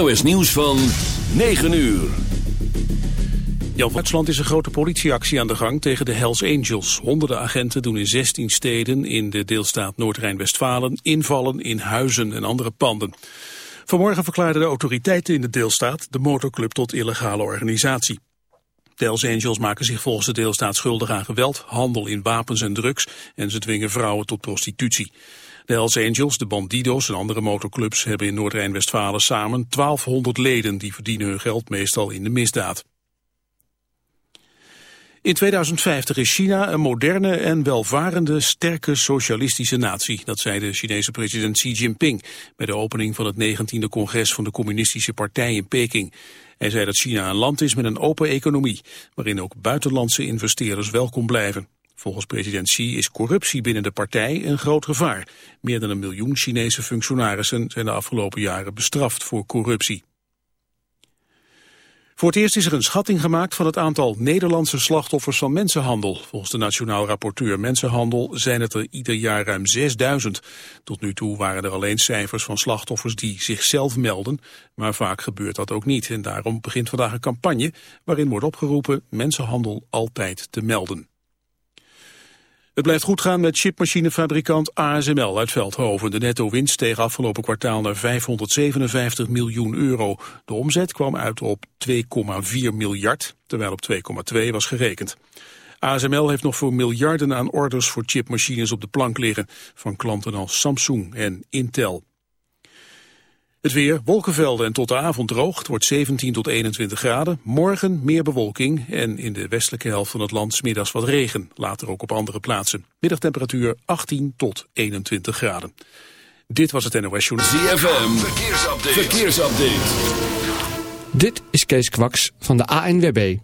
NOS Nieuws van 9 uur. Jan Duitsland is een grote politieactie aan de gang tegen de Hells Angels. Honderden agenten doen in 16 steden in de deelstaat Noord-Rijn-Westfalen invallen in huizen en andere panden. Vanmorgen verklaarden de autoriteiten in de deelstaat de motorclub tot illegale organisatie. De Hells Angels maken zich volgens de deelstaat schuldig aan geweld, handel in wapens en drugs en ze dwingen vrouwen tot prostitutie. De Hells Angels, de Bandidos en andere motorclubs hebben in Noord-Rijn-Westfalen samen 1200 leden die verdienen hun geld meestal in de misdaad. In 2050 is China een moderne en welvarende, sterke socialistische natie. Dat zei de Chinese president Xi Jinping bij de opening van het 19e congres van de Communistische Partij in Peking. Hij zei dat China een land is met een open economie, waarin ook buitenlandse investeerders welkom blijven. Volgens president Xi is corruptie binnen de partij een groot gevaar. Meer dan een miljoen Chinese functionarissen zijn de afgelopen jaren bestraft voor corruptie. Voor het eerst is er een schatting gemaakt van het aantal Nederlandse slachtoffers van mensenhandel. Volgens de Nationaal Rapporteur Mensenhandel zijn het er ieder jaar ruim 6000. Tot nu toe waren er alleen cijfers van slachtoffers die zichzelf melden, maar vaak gebeurt dat ook niet. En daarom begint vandaag een campagne waarin wordt opgeroepen mensenhandel altijd te melden. Het blijft goed gaan met chipmachinefabrikant ASML uit Veldhoven. De netto-winst steeg afgelopen kwartaal naar 557 miljoen euro. De omzet kwam uit op 2,4 miljard, terwijl op 2,2 was gerekend. ASML heeft nog voor miljarden aan orders voor chipmachines op de plank liggen... van klanten als Samsung en Intel. Het weer, wolkenvelden en tot de avond droog. Het wordt 17 tot 21 graden. Morgen meer bewolking en in de westelijke helft van het land smiddags wat regen. Later ook op andere plaatsen. Middagtemperatuur 18 tot 21 graden. Dit was het NOS Journal. ZFM, verkeersupdate. verkeersupdate. Dit is Kees Kwaks van de ANWB.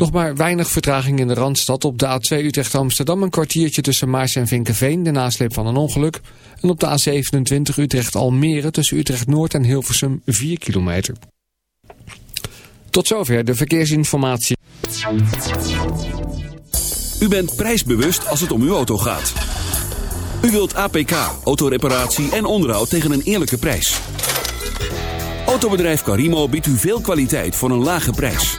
Nog maar weinig vertraging in de Randstad. Op de A2 Utrecht-Amsterdam een kwartiertje tussen Maars en Vinkenveen, de nasleep van een ongeluk. En op de A27 Utrecht-Almere tussen Utrecht-Noord en Hilversum 4 kilometer. Tot zover de verkeersinformatie. U bent prijsbewust als het om uw auto gaat. U wilt APK, autoreparatie en onderhoud tegen een eerlijke prijs. Autobedrijf Carimo biedt u veel kwaliteit voor een lage prijs.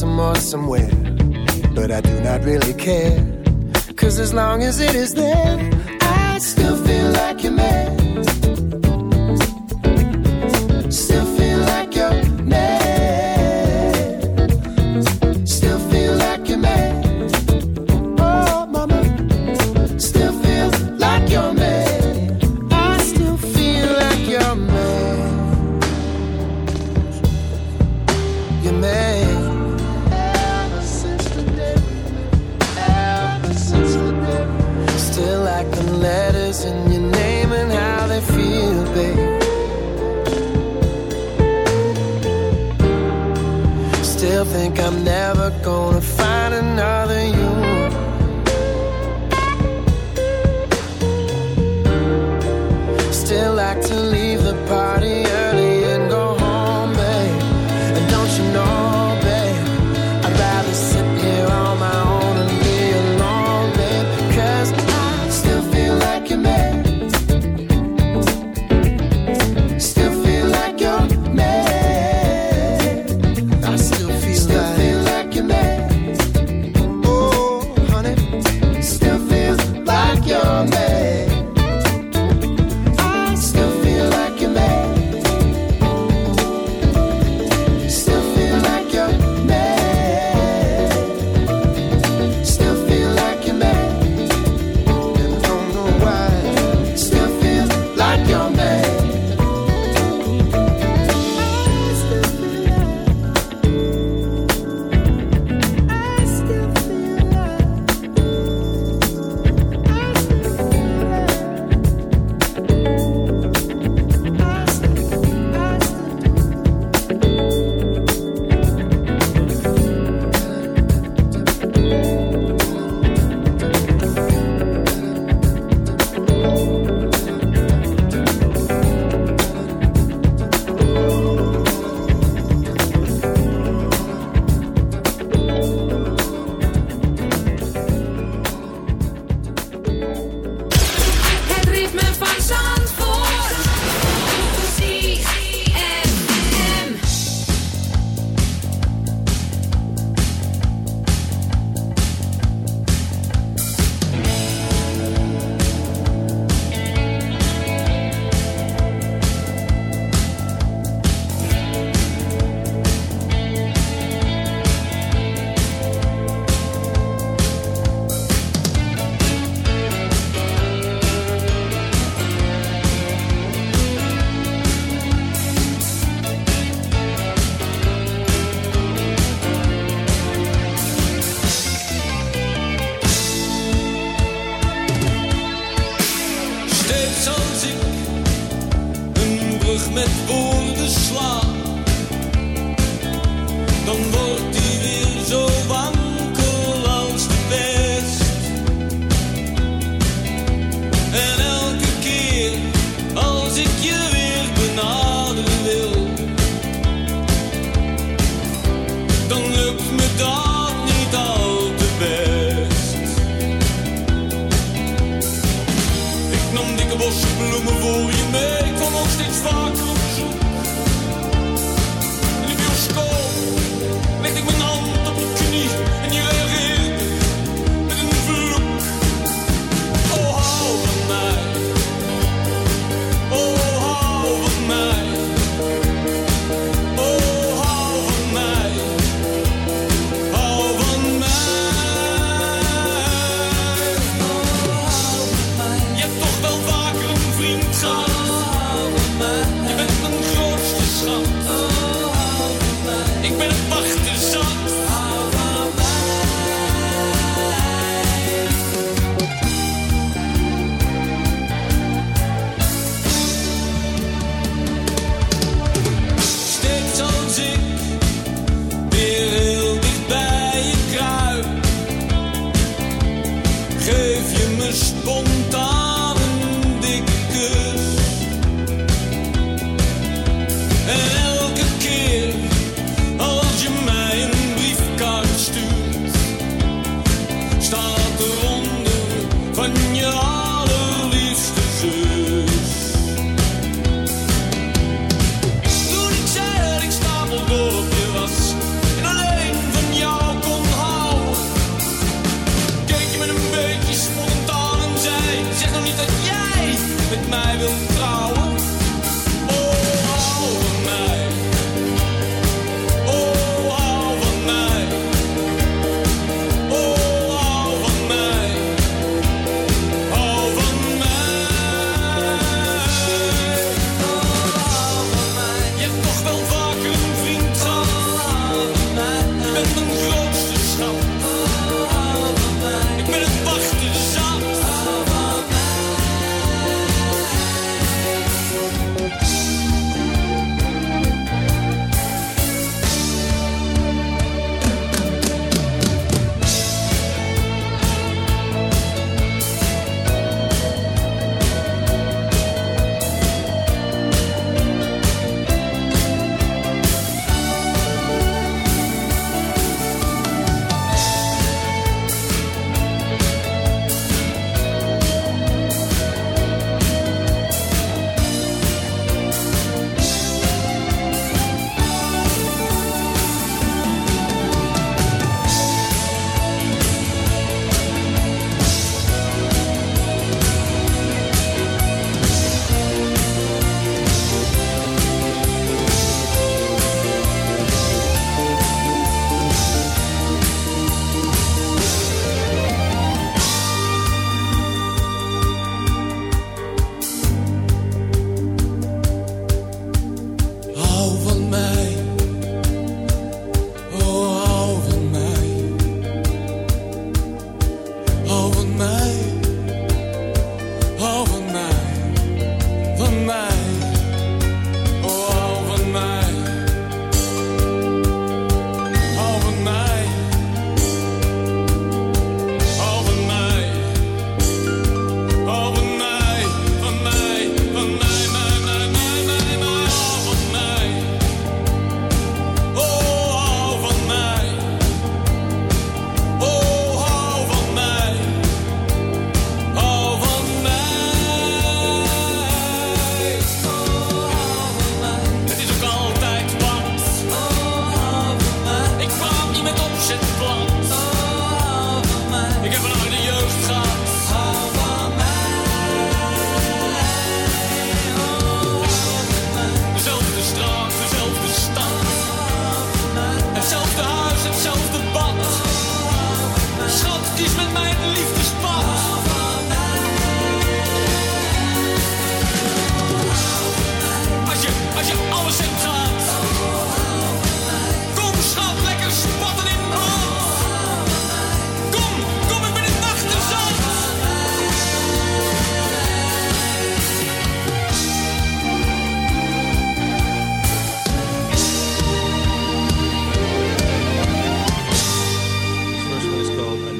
Some more somewhere,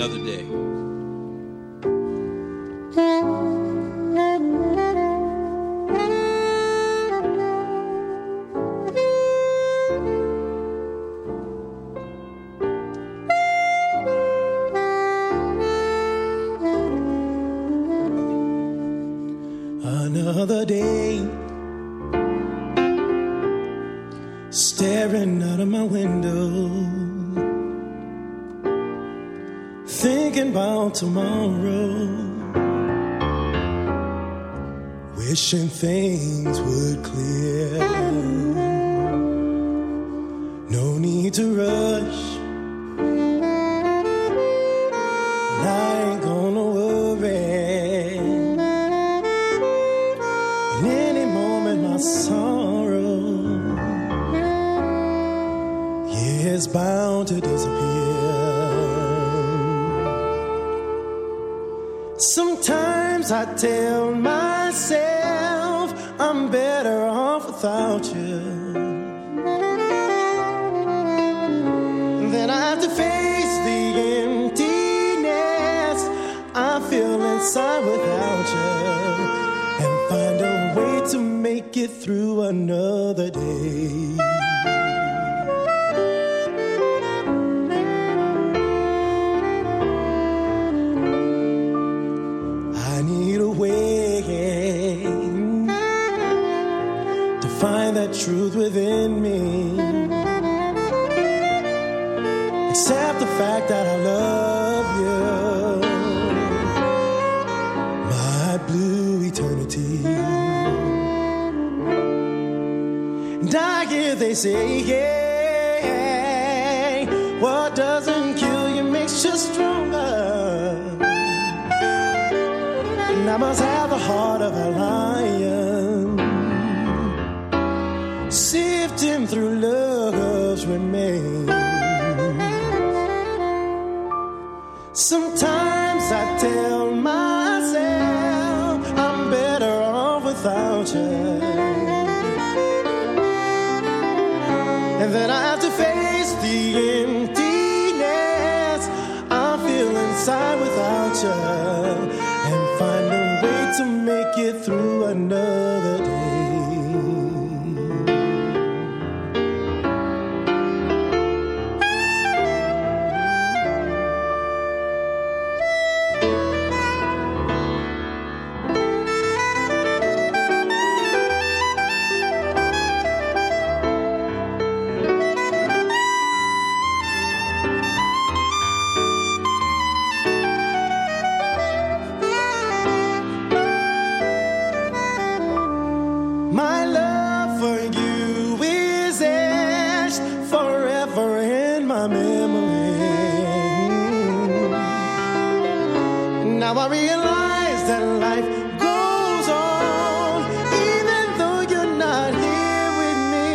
another day. without you and find a way to make it through another day. I need a way to find that truth within me. Accept the fact that they say, yeah, what doesn't kill you makes you stronger. And I must have the heart of a lion, sifting through love's remains. Sometimes I tell. through another. my memory. Now I realize that life goes on, even though you're not here with me.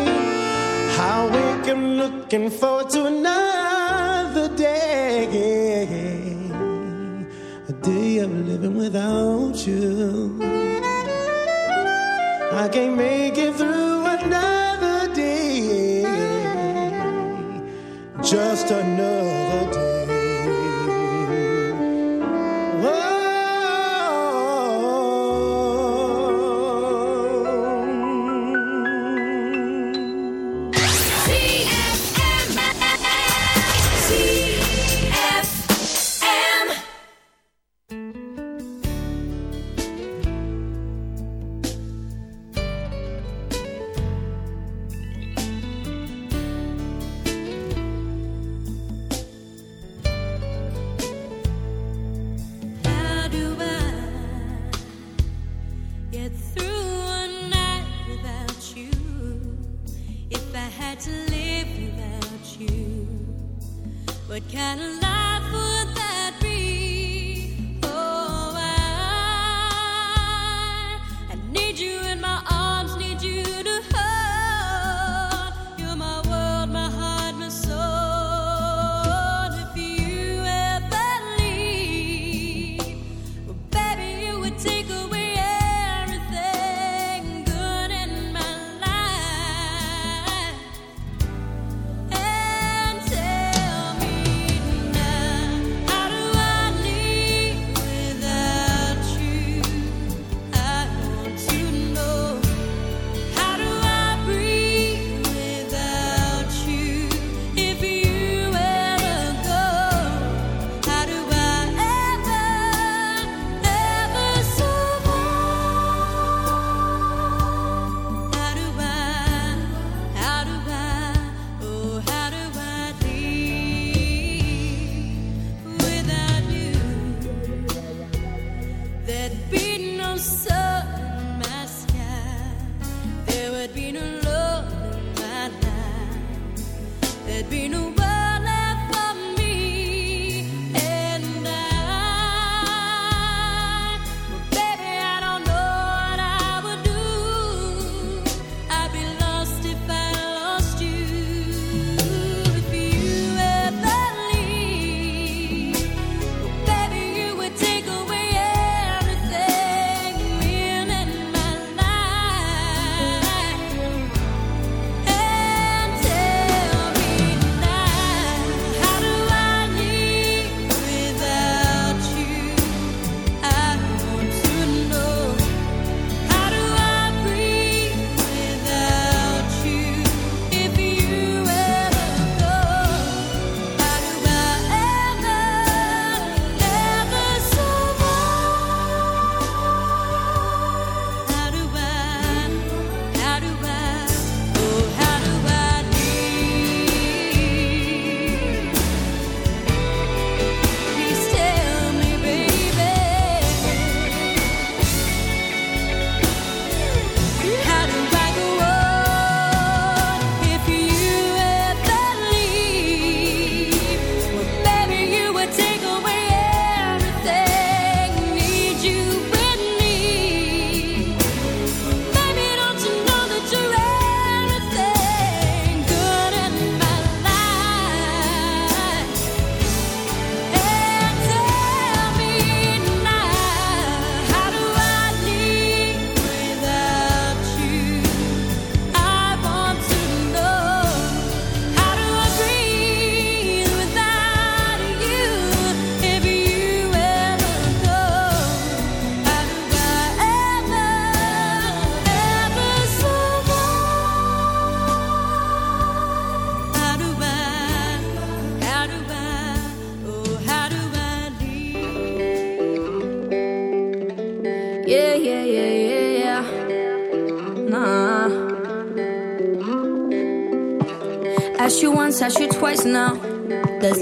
How we can looking forward to another day, a day of living without you. I can't make it through another. just another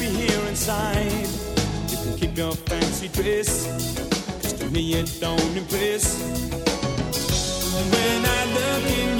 Be here inside. You can keep your fancy dress, just to me it don't impress. When I look in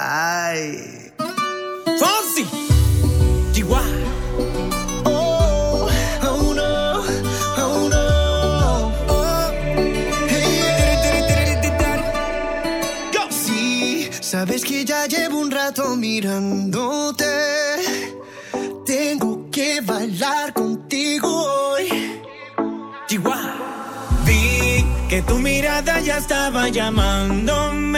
Ay. Fonsi. Chihuahua. Oh, oh no, oh no. Oh. Hey, Go. Sí, sabes que ya llevo un rato mirándote. Tengo que bailar contigo hoy. Chihuahua. Vi que tu mirada ya estaba llamándome.